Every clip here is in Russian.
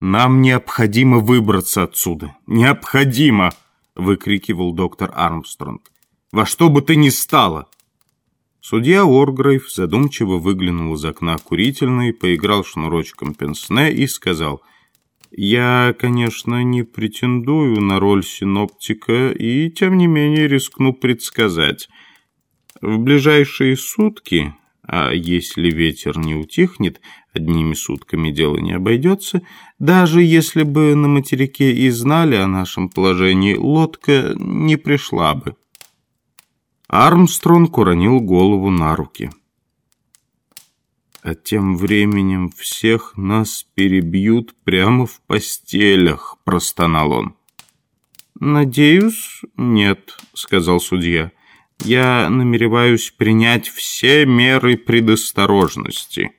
«Нам необходимо выбраться отсюда! Необходимо!» — выкрикивал доктор Армстронг. «Во что бы ты ни стало!» Судья Оргрейв задумчиво выглянул из окна курительной, поиграл шнурочком пенсне и сказал, «Я, конечно, не претендую на роль синоптика и, тем не менее, рискну предсказать. В ближайшие сутки а если ветер не утихнет, одними сутками дело не обойдется, даже если бы на материке и знали о нашем положении, лодка не пришла бы. Армстронг уронил голову на руки. А тем временем всех нас перебьют прямо в постелях, простонал он. «Надеюсь, нет», — сказал судья я намереваюсь принять все меры предосторожности».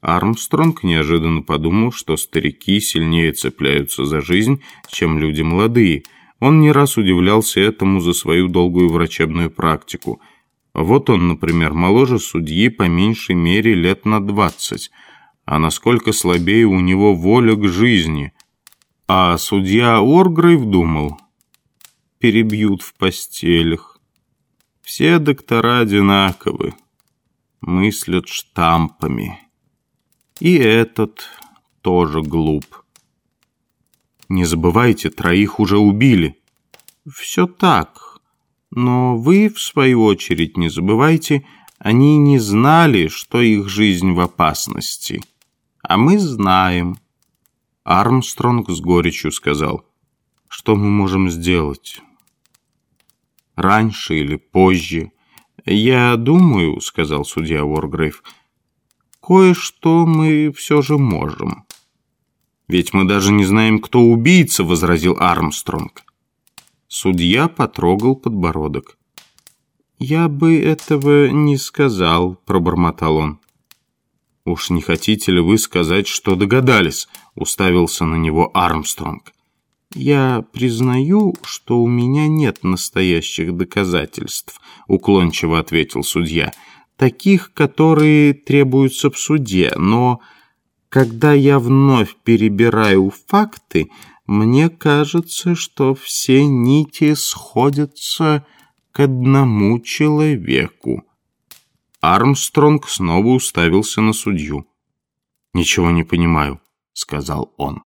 Армстронг неожиданно подумал, что старики сильнее цепляются за жизнь, чем люди молодые. Он не раз удивлялся этому за свою долгую врачебную практику. Вот он, например, моложе судьи по меньшей мере лет на двадцать. А насколько слабее у него воля к жизни. А судья Оргрейв думал, перебьют в постелях. Все доктора одинаковы, мыслят штампами. И этот тоже глуп. Не забывайте, троих уже убили. Все так, но вы, в свою очередь, не забывайте, они не знали, что их жизнь в опасности. А мы знаем. Армстронг с горечью сказал, что мы можем сделать раньше или позже. «Я думаю», — сказал судья Уоргрейв, — «кое-что мы все же можем». «Ведь мы даже не знаем, кто убийца», — возразил Армстронг. Судья потрогал подбородок. «Я бы этого не сказал», — пробормотал он. «Уж не хотите ли вы сказать, что догадались?» — уставился на него Армстронг. «Я признаю, что у меня нет настоящих доказательств», — уклончиво ответил судья. «Таких, которые требуются в суде, но когда я вновь перебираю факты, мне кажется, что все нити сходятся к одному человеку». Армстронг снова уставился на судью. «Ничего не понимаю», — сказал он.